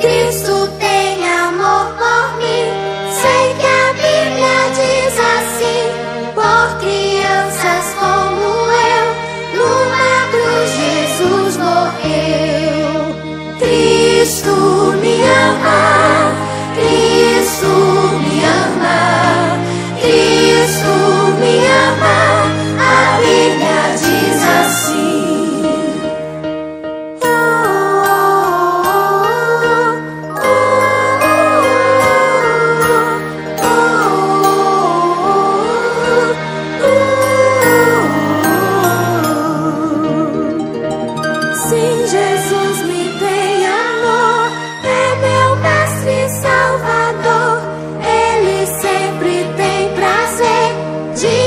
Cristo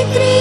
entre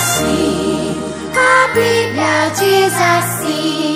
assim, a Bíblia diz assim.